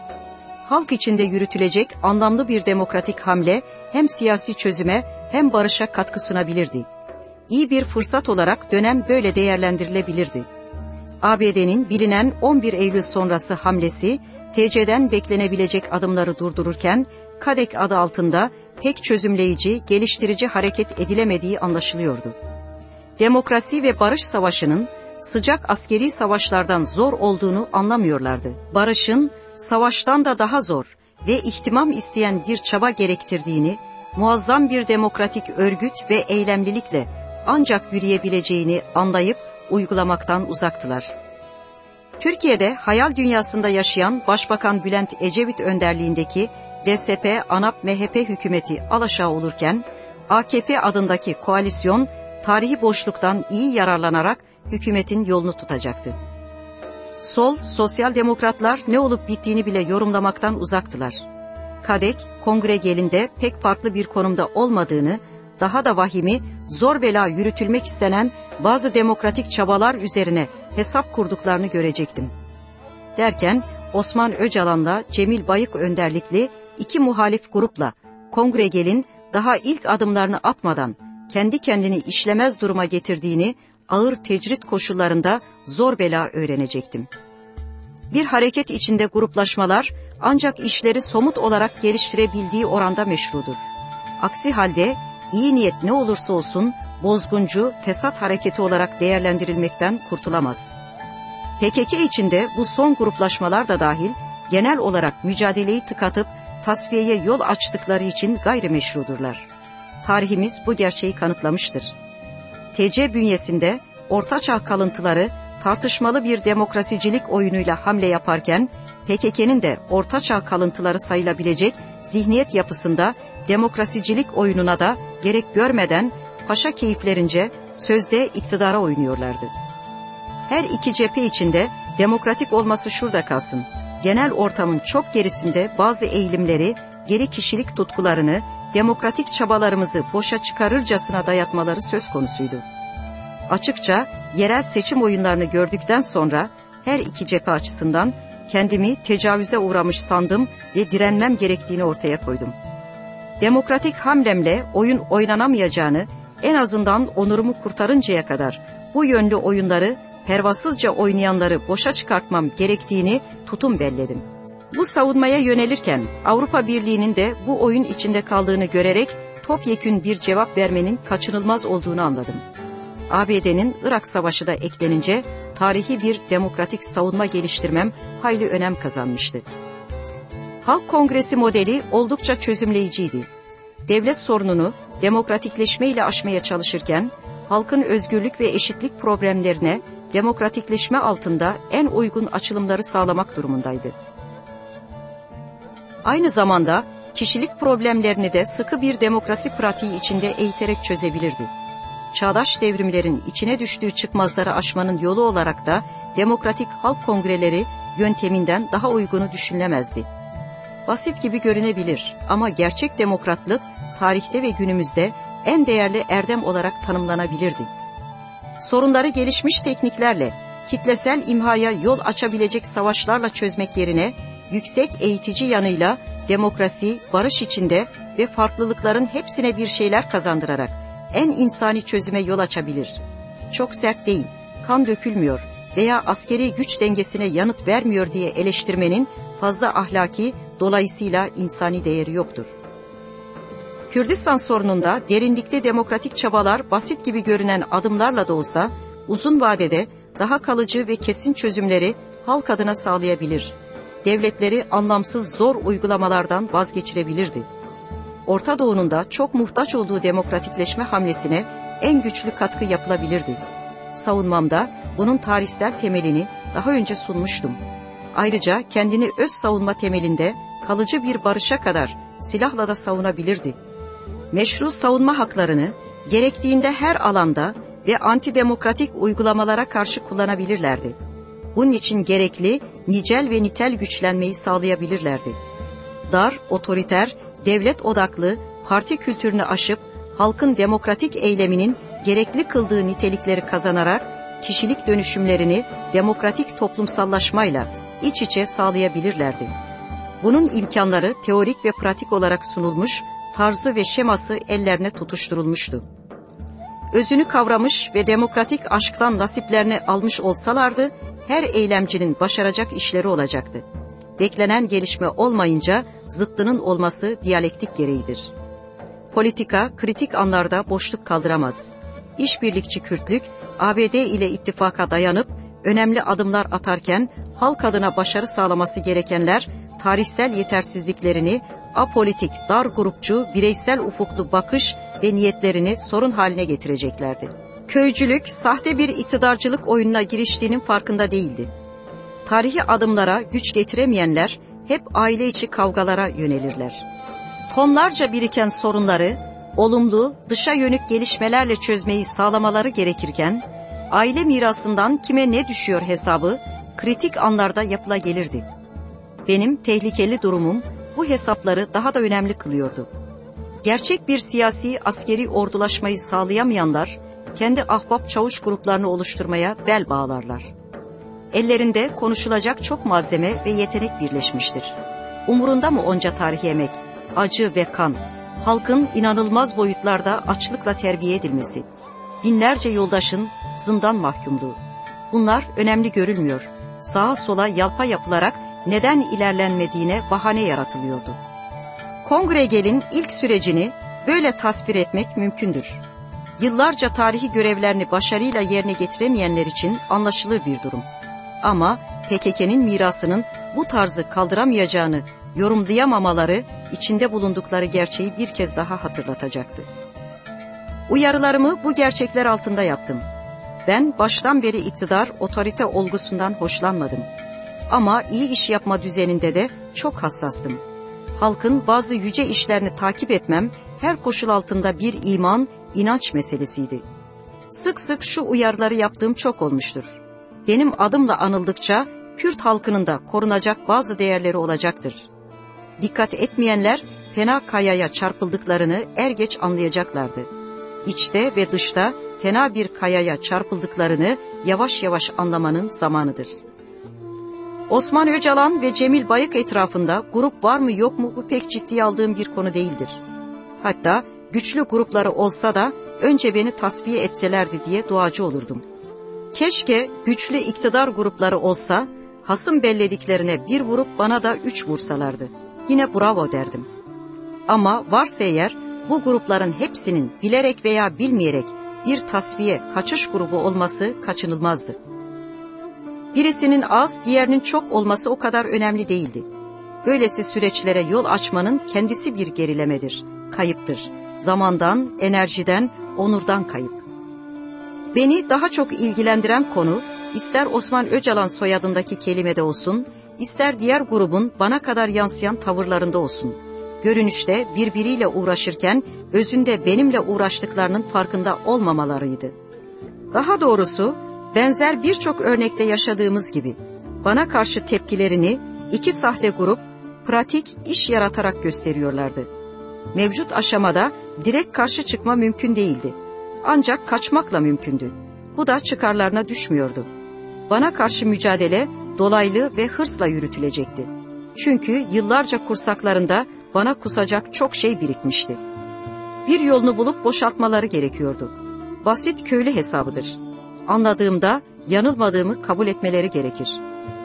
Halk içinde yürütülecek anlamlı bir demokratik hamle hem siyasi çözüme hem barışa katkı sunabilirdi. İyi bir fırsat olarak dönem böyle değerlendirilebilirdi. ABD'nin bilinen 11 Eylül sonrası hamlesi TC'den beklenebilecek adımları durdururken Kadek adı altında pek çözümleyici, geliştirici hareket edilemediği anlaşılıyordu. Demokrasi ve barış savaşının sıcak askeri savaşlardan zor olduğunu anlamıyorlardı. Barışın savaştan da daha zor ve ihtimam isteyen bir çaba gerektirdiğini, muazzam bir demokratik örgüt ve eylemlilikle ancak yürüyebileceğini anlayıp uygulamaktan uzaktılar. Türkiye'de hayal dünyasında yaşayan Başbakan Bülent Ecevit önderliğindeki DSP, ANAP, MHP hükümeti alaşağı olurken, AKP adındaki koalisyon tarihi boşluktan iyi yararlanarak hükümetin yolunu tutacaktı. Sol, sosyal demokratlar ne olup bittiğini bile yorumlamaktan uzaktılar. Kadek, kongre gelinde pek farklı bir konumda olmadığını, daha da vahimi zor bela yürütülmek istenen bazı demokratik çabalar üzerine hesap kurduklarını görecektim. Derken Osman Öcalan'la Cemil Bayık önderlikli iki muhalif grupla Kongregel'in daha ilk adımlarını atmadan kendi kendini işlemez duruma getirdiğini ağır tecrit koşullarında zor bela öğrenecektim. Bir hareket içinde gruplaşmalar ancak işleri somut olarak geliştirebildiği oranda meşrudur. Aksi halde iyi niyet ne olursa olsun bozguncu, fesat hareketi olarak değerlendirilmekten kurtulamaz. PKK içinde bu son gruplaşmalar da dahil genel olarak mücadeleyi tıkatıp tasfiyeye yol açtıkları için gayrimeşrudurlar. Tarihimiz bu gerçeği kanıtlamıştır. TC bünyesinde ortaçağ kalıntıları tartışmalı bir demokrasicilik oyunuyla hamle yaparken PKK'nın de ortaçağ kalıntıları sayılabilecek zihniyet yapısında demokrasicilik oyununa da gerek görmeden paşa keyiflerince sözde iktidara oynuyorlardı. Her iki cephe içinde demokratik olması şurada kalsın. Genel ortamın çok gerisinde bazı eğilimleri, geri kişilik tutkularını, demokratik çabalarımızı boşa çıkarırcasına dayatmaları söz konusuydu. Açıkça yerel seçim oyunlarını gördükten sonra her iki cephe açısından kendimi tecavüze uğramış sandım ve direnmem gerektiğini ortaya koydum. Demokratik hamlemle oyun oynanamayacağını, en azından onurumu kurtarıncaya kadar bu yönlü oyunları pervasızca oynayanları boşa çıkartmam gerektiğini tutum belledim. Bu savunmaya yönelirken Avrupa Birliği'nin de bu oyun içinde kaldığını görerek topyekün bir cevap vermenin kaçınılmaz olduğunu anladım. ABD'nin Irak Savaşı da eklenince tarihi bir demokratik savunma geliştirmem hayli önem kazanmıştı. Halk Kongresi modeli oldukça çözümleyiciydi. Devlet sorununu demokratikleşmeyle aşmaya çalışırken halkın özgürlük ve eşitlik problemlerine demokratikleşme altında en uygun açılımları sağlamak durumundaydı. Aynı zamanda kişilik problemlerini de sıkı bir demokrasi pratiği içinde eğiterek çözebilirdi. Çağdaş devrimlerin içine düştüğü çıkmazları aşmanın yolu olarak da demokratik halk kongreleri yönteminden daha uygunu düşünülemezdi. Basit gibi görünebilir ama gerçek demokratlık tarihte ve günümüzde en değerli erdem olarak tanımlanabilirdi. Sorunları gelişmiş tekniklerle, kitlesel imhaya yol açabilecek savaşlarla çözmek yerine yüksek eğitici yanıyla demokrasi, barış içinde ve farklılıkların hepsine bir şeyler kazandırarak en insani çözüme yol açabilir. Çok sert değil, kan dökülmüyor veya askeri güç dengesine yanıt vermiyor diye eleştirmenin fazla ahlaki, dolayısıyla insani değeri yoktur. Kürdistan sorununda derinlikte demokratik çabalar basit gibi görünen adımlarla da olsa uzun vadede daha kalıcı ve kesin çözümleri halk adına sağlayabilir. Devletleri anlamsız zor uygulamalardan vazgeçirebilirdi. Orta Doğu'nun da çok muhtaç olduğu demokratikleşme hamlesine en güçlü katkı yapılabilirdi. Savunmamda bunun tarihsel temelini daha önce sunmuştum. Ayrıca kendini öz savunma temelinde kalıcı bir barışa kadar silahla da savunabilirdi. Meşru savunma haklarını gerektiğinde her alanda ve antidemokratik uygulamalara karşı kullanabilirlerdi. Bunun için gerekli nicel ve nitel güçlenmeyi sağlayabilirlerdi. Dar, otoriter, devlet odaklı parti kültürünü aşıp halkın demokratik eyleminin gerekli kıldığı nitelikleri kazanarak kişilik dönüşümlerini demokratik toplumsallaşmayla iç içe sağlayabilirlerdi. Bunun imkanları teorik ve pratik olarak sunulmuş, tarzı ve şeması ellerine tutuşturulmuştu. Özünü kavramış ve demokratik aşktan nasiplerini almış olsalardı, her eylemcinin başaracak işleri olacaktı. Beklenen gelişme olmayınca zıttının olması diyalektik gereğidir. Politika kritik anlarda boşluk kaldıramaz. İşbirlikçi Kürtlük, ABD ile ittifaka dayanıp önemli adımlar atarken halk adına başarı sağlaması gerekenler tarihsel yetersizliklerini, apolitik, dar grupçu, bireysel ufuklu bakış ve niyetlerini sorun haline getireceklerdi. Köycülük, sahte bir iktidarcılık oyununa giriştiğinin farkında değildi. Tarihi adımlara güç getiremeyenler hep aile içi kavgalara yönelirler. Tonlarca biriken sorunları olumlu, dışa yönük gelişmelerle çözmeyi sağlamaları gerekirken, aile mirasından kime ne düşüyor hesabı kritik anlarda yapıla gelirdi. Benim tehlikeli durumum bu hesapları daha da önemli kılıyordu. Gerçek bir siyasi askeri ordulaşmayı sağlayamayanlar, kendi ahbap çavuş gruplarını oluşturmaya bel bağlarlar. Ellerinde konuşulacak çok malzeme ve yetenek birleşmiştir. Umurunda mı onca tarihi emek, acı ve kan, halkın inanılmaz boyutlarda açlıkla terbiye edilmesi, binlerce yoldaşın zindan mahkumluğu. Bunlar önemli görülmüyor. Sağa sola yalpa yapılarak neden ilerlenmediğine bahane yaratılıyordu. Kongregel'in ilk sürecini böyle tasvir etmek mümkündür. Yıllarca tarihi görevlerini başarıyla yerine getiremeyenler için anlaşılır bir durum. Ama PKK'nin mirasının bu tarzı kaldıramayacağını yorumlayamamaları içinde bulundukları gerçeği bir kez daha hatırlatacaktı. Uyarılarımı bu gerçekler altında yaptım. Ben baştan beri iktidar otorite olgusundan hoşlanmadım. Ama iyi iş yapma düzeninde de çok hassastım. Halkın bazı yüce işlerini takip etmem her koşul altında bir iman, inanç meselesiydi. Sık sık şu uyarıları yaptığım çok olmuştur. Benim adımla anıldıkça Kürt halkının da korunacak bazı değerleri olacaktır. Dikkat etmeyenler fena kayaya çarpıldıklarını er geç anlayacaklardı. İçte ve dışta fena bir kayaya çarpıldıklarını yavaş yavaş anlamanın zamanıdır. Osman Öcalan ve Cemil Bayık etrafında grup var mı yok mu bu pek ciddiye aldığım bir konu değildir. Hatta güçlü grupları olsa da önce beni tasfiye etselerdi diye duacı olurdum. Keşke güçlü iktidar grupları olsa, hasım bellediklerine bir vurup bana da üç vursalardı. Yine bravo derdim. Ama varsa eğer bu grupların hepsinin bilerek veya bilmeyerek bir tasfiye, kaçış grubu olması kaçınılmazdı. Birisinin az, diğerinin çok olması o kadar önemli değildi. Böylesi süreçlere yol açmanın kendisi bir gerilemedir, kayıptır. Zamandan, enerjiden, onurdan kayıp. Beni daha çok ilgilendiren konu, ister Osman Öcalan soyadındaki kelimede olsun, ister diğer grubun bana kadar yansıyan tavırlarında olsun. Görünüşte birbiriyle uğraşırken özünde benimle uğraştıklarının farkında olmamalarıydı. Daha doğrusu benzer birçok örnekte yaşadığımız gibi bana karşı tepkilerini iki sahte grup pratik iş yaratarak gösteriyorlardı. Mevcut aşamada direkt karşı çıkma mümkün değildi. Ancak kaçmakla mümkündü. Bu da çıkarlarına düşmüyordu. Bana karşı mücadele dolaylı ve hırsla yürütülecekti. Çünkü yıllarca kursaklarında bana kusacak çok şey birikmişti. Bir yolunu bulup boşaltmaları gerekiyordu. Basit köylü hesabıdır. Anladığımda yanılmadığımı kabul etmeleri gerekir.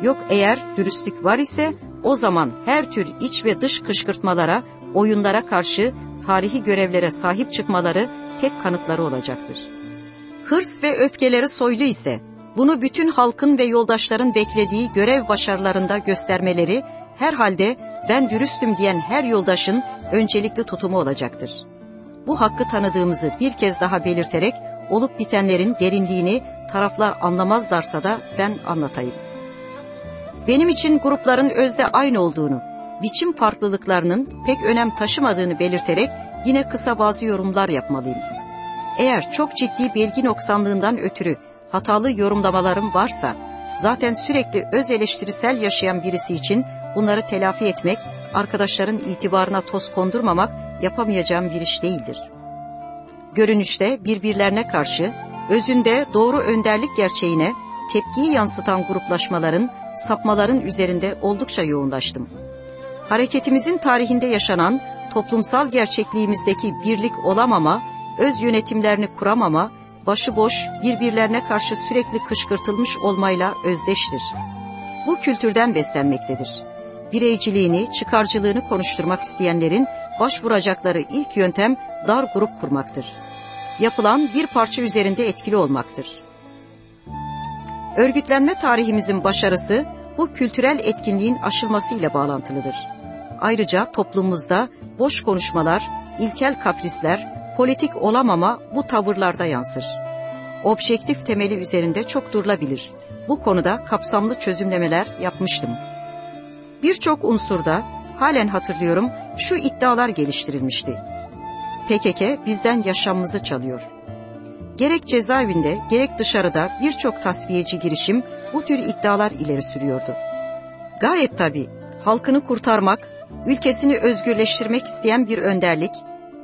Yok eğer dürüstlük var ise o zaman her tür iç ve dış kışkırtmalara, oyunlara karşı tarihi görevlere sahip çıkmaları tek kanıtları olacaktır. Hırs ve öfkeleri soylu ise bunu bütün halkın ve yoldaşların beklediği görev başarılarında göstermeleri herhalde ben dürüstüm diyen her yoldaşın öncelikli tutumu olacaktır. Bu hakkı tanıdığımızı bir kez daha belirterek olup bitenlerin derinliğini taraflar anlamazlarsa da ben anlatayım. Benim için grupların özde aynı olduğunu, biçim farklılıklarının pek önem taşımadığını belirterek yine kısa bazı yorumlar yapmalıyım. Eğer çok ciddi bilgi noksanlığından ötürü hatalı yorumlamalarım varsa, zaten sürekli öz eleştirisel yaşayan birisi için bunları telafi etmek, arkadaşların itibarına toz kondurmamak yapamayacağım bir iş değildir. Görünüşte birbirlerine karşı, özünde doğru önderlik gerçeğine tepkiyi yansıtan gruplaşmaların, sapmaların üzerinde oldukça yoğunlaştım. Hareketimizin tarihinde yaşanan toplumsal gerçekliğimizdeki birlik olamama, öz yönetimlerini kuramama, başıboş birbirlerine karşı sürekli kışkırtılmış olmayla özdeştir. Bu kültürden beslenmektedir. Bireyciliğini, çıkarcılığını konuşturmak isteyenlerin başvuracakları ilk yöntem dar grup kurmaktır. Yapılan bir parça üzerinde etkili olmaktır. Örgütlenme tarihimizin başarısı bu kültürel etkinliğin aşılmasıyla bağlantılıdır. Ayrıca toplumumuzda boş konuşmalar, ilkel kaprisler, politik olamama bu tavırlarda yansır. Objektif temeli üzerinde çok durulabilir. Bu konuda kapsamlı çözümlemeler yapmıştım. Birçok unsurda halen hatırlıyorum şu iddialar geliştirilmişti. PKK bizden yaşamımızı çalıyor. Gerek cezaevinde gerek dışarıda birçok tasfiyeci girişim bu tür iddialar ileri sürüyordu. Gayet tabi halkını kurtarmak, ülkesini özgürleştirmek isteyen bir önderlik,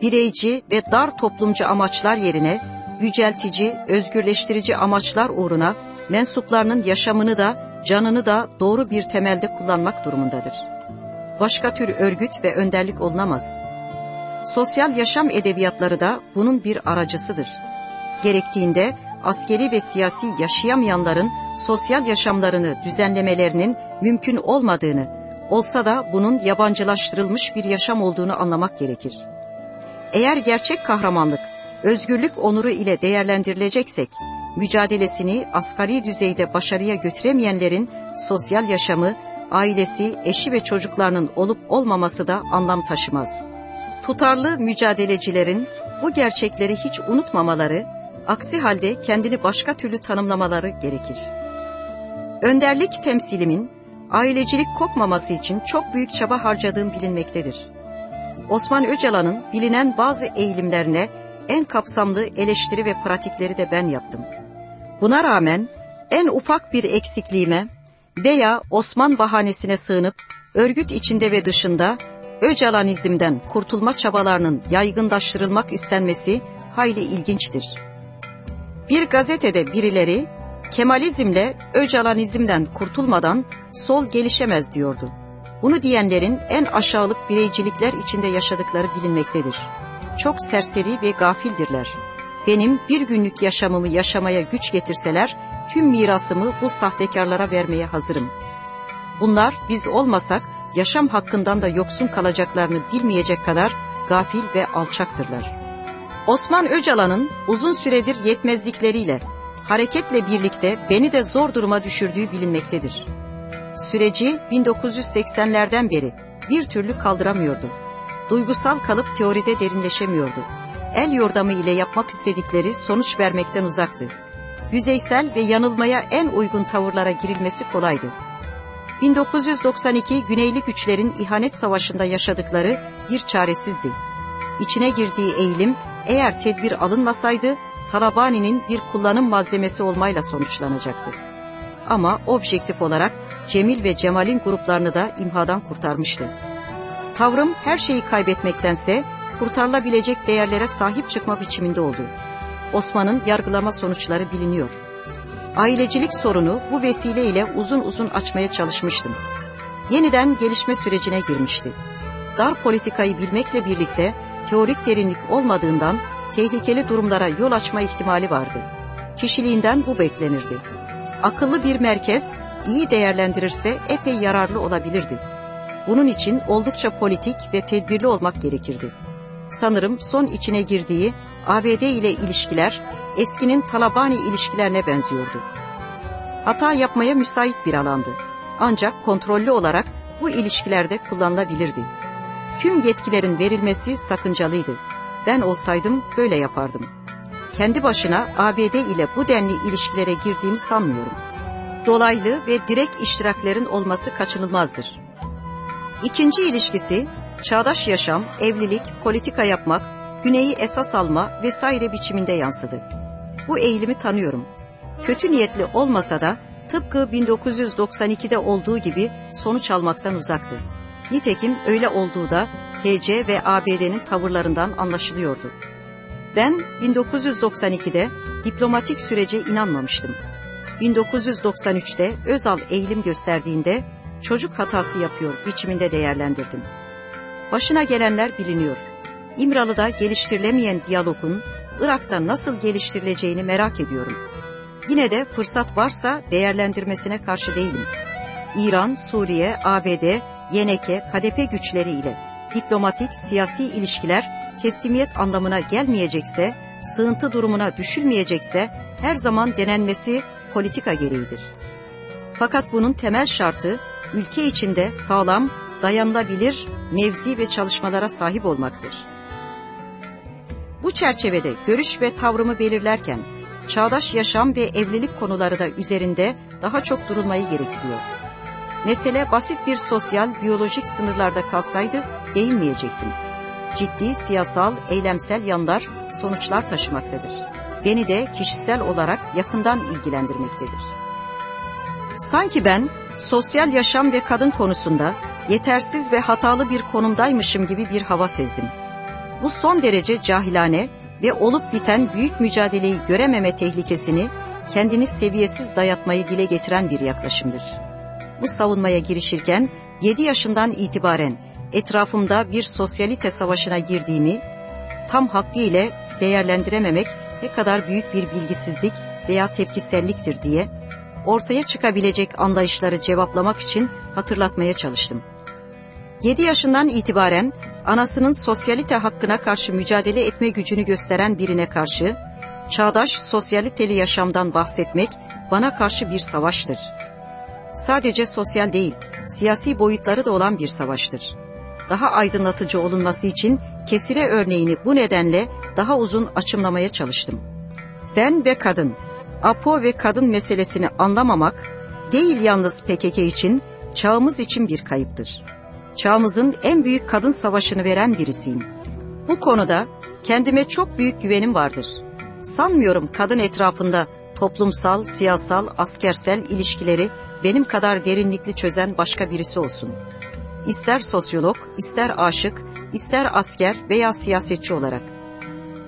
bireyci ve dar toplumcu amaçlar yerine yüceltici, özgürleştirici amaçlar uğruna mensuplarının yaşamını da canını da doğru bir temelde kullanmak durumundadır. Başka tür örgüt ve önderlik olunamaz. Sosyal yaşam edebiyatları da bunun bir aracısıdır. Gerektiğinde askeri ve siyasi yaşayamayanların sosyal yaşamlarını düzenlemelerinin mümkün olmadığını, olsa da bunun yabancılaştırılmış bir yaşam olduğunu anlamak gerekir.'' Eğer gerçek kahramanlık, özgürlük onuru ile değerlendirileceksek, mücadelesini asgari düzeyde başarıya götüremeyenlerin sosyal yaşamı, ailesi, eşi ve çocuklarının olup olmaması da anlam taşımaz. Tutarlı mücadelecilerin bu gerçekleri hiç unutmamaları, aksi halde kendini başka türlü tanımlamaları gerekir. Önderlik temsilimin, ailecilik kokmaması için çok büyük çaba harcadığım bilinmektedir. Osman Öcalan'ın bilinen bazı eğilimlerine en kapsamlı eleştiri ve pratikleri de ben yaptım. Buna rağmen en ufak bir eksikliğime veya Osman bahanesine sığınıp örgüt içinde ve dışında Öcalanizmden kurtulma çabalarının yaygınlaştırılmak istenmesi hayli ilginçtir. Bir gazetede birileri Kemalizmle Öcalanizmden kurtulmadan sol gelişemez diyordu. Bunu diyenlerin en aşağılık bireycilikler içinde yaşadıkları bilinmektedir. Çok serseri ve gafildirler. Benim bir günlük yaşamımı yaşamaya güç getirseler, tüm mirasımı bu sahtekarlara vermeye hazırım. Bunlar biz olmasak yaşam hakkından da yoksun kalacaklarını bilmeyecek kadar gafil ve alçaktırlar. Osman Öcalan'ın uzun süredir yetmezlikleriyle, hareketle birlikte beni de zor duruma düşürdüğü bilinmektedir. Süreci 1980'lerden beri bir türlü kaldıramıyordu. Duygusal kalıp teoride derinleşemiyordu. El yordamı ile yapmak istedikleri sonuç vermekten uzaktı. Yüzeysel ve yanılmaya en uygun tavırlara girilmesi kolaydı. 1992 Güneyli güçlerin ihanet savaşında yaşadıkları bir çaresizdi. İçine girdiği eğilim eğer tedbir alınmasaydı Talabani'nin bir kullanım malzemesi olmayla sonuçlanacaktı. Ama objektif olarak Cemil ve Cemal'in gruplarını da imhadan kurtarmıştı. Tavrım her şeyi kaybetmektense kurtarılabilecek değerlere sahip çıkma biçiminde oldu. Osman'ın yargılama sonuçları biliniyor. Ailecilik sorunu bu vesileyle uzun uzun açmaya çalışmıştım. Yeniden gelişme sürecine girmişti. Dar politikayı bilmekle birlikte teorik derinlik olmadığından tehlikeli durumlara yol açma ihtimali vardı. Kişiliğinden bu beklenirdi. Akıllı bir merkez iyi değerlendirirse epey yararlı olabilirdi. Bunun için oldukça politik ve tedbirli olmak gerekirdi. Sanırım son içine girdiği ABD ile ilişkiler eskinin Talabani ilişkilerine benziyordu. Hata yapmaya müsait bir alandı. Ancak kontrollü olarak bu ilişkilerde kullanılabilirdi. Tüm yetkilerin verilmesi sakıncalıydı. Ben olsaydım böyle yapardım. Kendi başına ABD ile bu denli ilişkilere girdiğini sanmıyorum. Dolaylı ve direkt iştiraklerin olması kaçınılmazdır. İkinci ilişkisi, çağdaş yaşam, evlilik, politika yapmak, güneyi esas alma vesaire biçiminde yansıdı. Bu eğilimi tanıyorum. Kötü niyetli olmasa da tıpkı 1992'de olduğu gibi sonuç almaktan uzaktı. Nitekim öyle olduğu da TC ve ABD'nin tavırlarından anlaşılıyordu. Ben 1992'de diplomatik sürece inanmamıştım. 1993'te Özal eğilim gösterdiğinde çocuk hatası yapıyor biçiminde değerlendirdim. Başına gelenler biliniyor. İmralı'da geliştirilemeyen diyalogun Irak'ta nasıl geliştirileceğini merak ediyorum. Yine de fırsat varsa değerlendirmesine karşı değilim. İran, Suriye, ABD, Yeneke, KDP güçleri ile diplomatik, siyasi ilişkiler teslimiyet anlamına gelmeyecekse, sığıntı durumuna düşülmeyecekse her zaman denenmesi politika gereğidir. Fakat bunun temel şartı ülke içinde sağlam, dayanılabilir mevzi ve çalışmalara sahip olmaktır. Bu çerçevede görüş ve tavrımı belirlerken çağdaş yaşam ve evlilik konuları da üzerinde daha çok durulmayı gerektiriyor. Mesele basit bir sosyal, biyolojik sınırlarda kalsaydı değinmeyecektim. Ciddi, siyasal, eylemsel yanlar, sonuçlar taşımaktadır. Beni de kişisel olarak yakından ilgilendirmektedir. Sanki ben sosyal yaşam ve kadın konusunda yetersiz ve hatalı bir konumdaymışım gibi bir hava sezdim. Bu son derece cahilane ve olup biten büyük mücadeleyi görememe tehlikesini kendini seviyesiz dayatmayı dile getiren bir yaklaşımdır. Bu savunmaya girişirken 7 yaşından itibaren etrafımda bir sosyalite savaşına girdiğimi tam hakkı ile değerlendirememek ne kadar büyük bir bilgisizlik veya tepkiselliktir diye ortaya çıkabilecek anlayışları cevaplamak için hatırlatmaya çalıştım. 7 yaşından itibaren anasının sosyalite hakkına karşı mücadele etme gücünü gösteren birine karşı çağdaş sosyaliteli yaşamdan bahsetmek bana karşı bir savaştır. Sadece sosyal değil, siyasi boyutları da olan bir savaştır. Daha aydınlatıcı olunması için kesire örneğini bu nedenle daha uzun açımlamaya çalıştım. Ben ve kadın, Apo ve kadın meselesini anlamamak, değil yalnız PKK için, çağımız için bir kayıptır. Çağımızın en büyük kadın savaşını veren birisiyim. Bu konuda kendime çok büyük güvenim vardır. Sanmıyorum kadın etrafında toplumsal, siyasal, askersel ilişkileri benim kadar derinlikli çözen başka birisi olsun. İster sosyolog, ister aşık, ister asker veya siyasetçi olarak.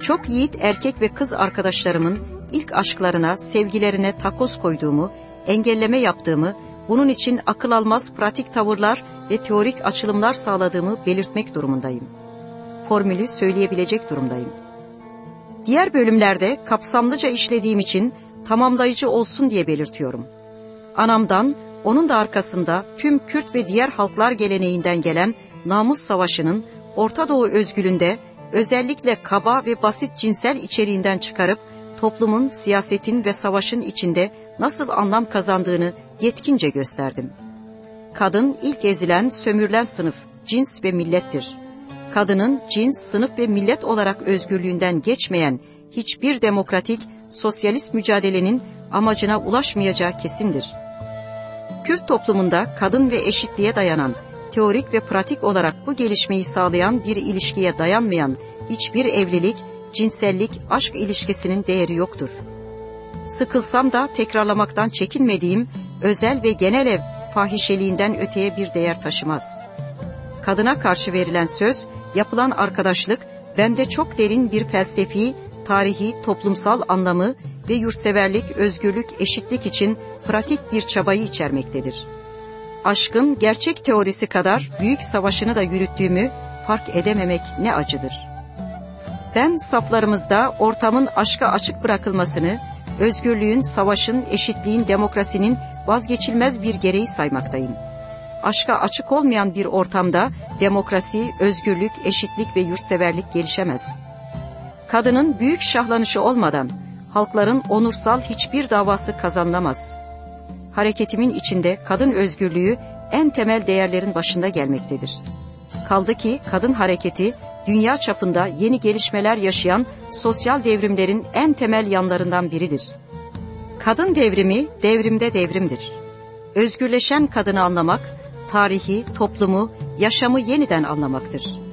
Çok yiğit erkek ve kız arkadaşlarımın ilk aşklarına, sevgilerine takoz koyduğumu, engelleme yaptığımı, bunun için akıl almaz pratik tavırlar ve teorik açılımlar sağladığımı belirtmek durumundayım. Formülü söyleyebilecek durumdayım. Diğer bölümlerde kapsamlıca işlediğim için tamamlayıcı olsun diye belirtiyorum. Anamdan, onun da arkasında tüm Kürt ve diğer halklar geleneğinden gelen namus savaşının Orta Doğu özgülünde özellikle kaba ve basit cinsel içeriğinden çıkarıp toplumun, siyasetin ve savaşın içinde nasıl anlam kazandığını yetkince gösterdim. Kadın ilk ezilen, sömürülen sınıf, cins ve millettir. Kadının cins, sınıf ve millet olarak özgürlüğünden geçmeyen hiçbir demokratik, sosyalist mücadelenin amacına ulaşmayacağı kesindir. Kürt toplumunda kadın ve eşitliğe dayanan, teorik ve pratik olarak bu gelişmeyi sağlayan bir ilişkiye dayanmayan hiçbir evlilik, cinsellik, aşk ilişkisinin değeri yoktur. Sıkılsam da tekrarlamaktan çekinmediğim özel ve genel ev fahişeliğinden öteye bir değer taşımaz. Kadına karşı verilen söz, yapılan arkadaşlık bende çok derin bir felsefi, tarihi, toplumsal anlamı ve yurtseverlik, özgürlük, eşitlik için pratik bir çabayı içermektedir. Aşkın gerçek teorisi kadar büyük savaşını da yürüttüğümü fark edememek ne acıdır. Ben saflarımızda ortamın aşka açık bırakılmasını, özgürlüğün, savaşın, eşitliğin, demokrasinin vazgeçilmez bir gereği saymaktayım. Aşka açık olmayan bir ortamda demokrasi, özgürlük, eşitlik ve yurtseverlik gelişemez. Kadının büyük şahlanışı olmadan halkların onursal hiçbir davası kazanılamaz. Hareketimin içinde kadın özgürlüğü en temel değerlerin başında gelmektedir. Kaldı ki kadın hareketi dünya çapında yeni gelişmeler yaşayan sosyal devrimlerin en temel yanlarından biridir. Kadın devrimi devrimde devrimdir. Özgürleşen kadını anlamak, tarihi, toplumu, yaşamı yeniden anlamaktır.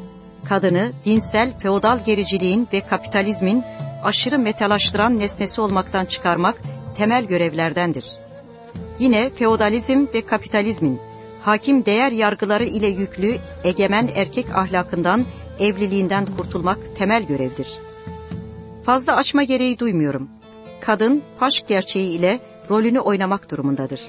Kadını dinsel, feodal gericiliğin ve kapitalizmin aşırı metalaştıran nesnesi olmaktan çıkarmak temel görevlerdendir. Yine feodalizm ve kapitalizmin hakim değer yargıları ile yüklü egemen erkek ahlakından, evliliğinden kurtulmak temel görevdir. Fazla açma gereği duymuyorum. Kadın paşk gerçeği ile rolünü oynamak durumundadır.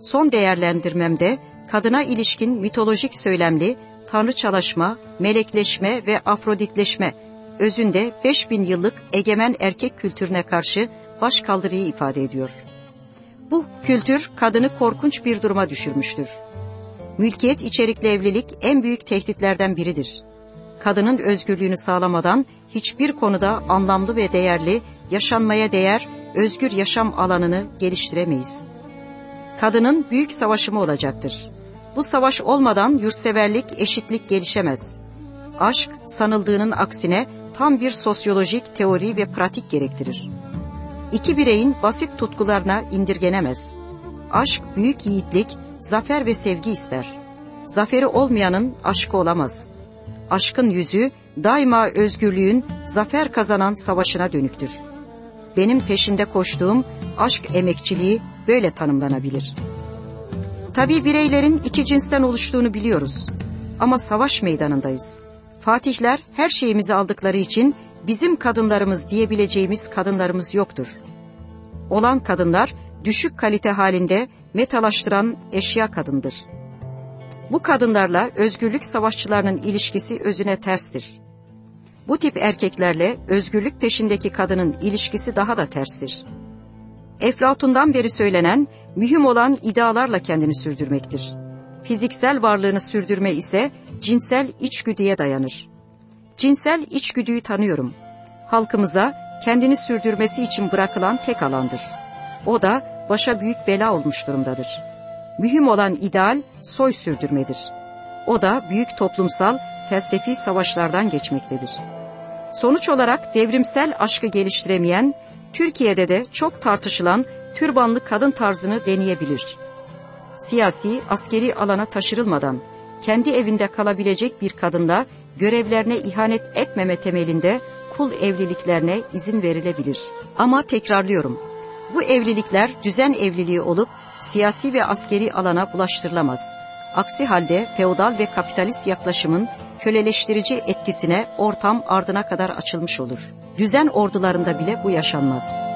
Son değerlendirmemde kadına ilişkin mitolojik söylemli, tanrıçalaşma, melekleşme ve afroditleşme özünde 5000 yıllık egemen erkek kültürüne karşı baş kaldırıyı ifade ediyor. Bu kültür kadını korkunç bir duruma düşürmüştür. Mülkiyet içerikli evlilik en büyük tehditlerden biridir. Kadının özgürlüğünü sağlamadan hiçbir konuda anlamlı ve değerli, yaşanmaya değer, özgür yaşam alanını geliştiremeyiz. Kadının büyük savaşımı olacaktır. Bu savaş olmadan yurtseverlik, eşitlik gelişemez. Aşk, sanıldığının aksine tam bir sosyolojik teori ve pratik gerektirir. İki bireyin basit tutkularına indirgenemez. Aşk büyük yiğitlik, zafer ve sevgi ister. Zaferi olmayanın aşkı olamaz. Aşkın yüzü daima özgürlüğün zafer kazanan savaşına dönüktür. Benim peşinde koştuğum aşk emekçiliği böyle tanımlanabilir. Tabi bireylerin iki cinsten oluştuğunu biliyoruz. Ama savaş meydanındayız. Fatihler her şeyimizi aldıkları için bizim kadınlarımız diyebileceğimiz kadınlarımız yoktur. Olan kadınlar düşük kalite halinde metalaştıran eşya kadındır. Bu kadınlarla özgürlük savaşçılarının ilişkisi özüne terstir. Bu tip erkeklerle özgürlük peşindeki kadının ilişkisi daha da terstir. Eflatundan beri söylenen mühim olan idealarla kendini sürdürmektir. Fiziksel varlığını sürdürme ise cinsel içgüdüye dayanır. Cinsel içgüdüyü tanıyorum. Halkımıza kendini sürdürmesi için bırakılan tek alandır. O da başa büyük bela olmuş durumdadır. Mühim olan ideal soy sürdürmedir. O da büyük toplumsal, felsefi savaşlardan geçmektedir. Sonuç olarak devrimsel aşkı geliştiremeyen, Türkiye'de de çok tartışılan türbanlı kadın tarzını deneyebilir. Siyasi, askeri alana taşırılmadan, kendi evinde kalabilecek bir kadınla görevlerine ihanet etmeme temelinde kul evliliklerine izin verilebilir. Ama tekrarlıyorum, bu evlilikler düzen evliliği olup siyasi ve askeri alana bulaştırılamaz. Aksi halde feodal ve kapitalist yaklaşımın köleleştirici etkisine ortam ardına kadar açılmış olur. Düzen ordularında bile bu yaşanmaz.''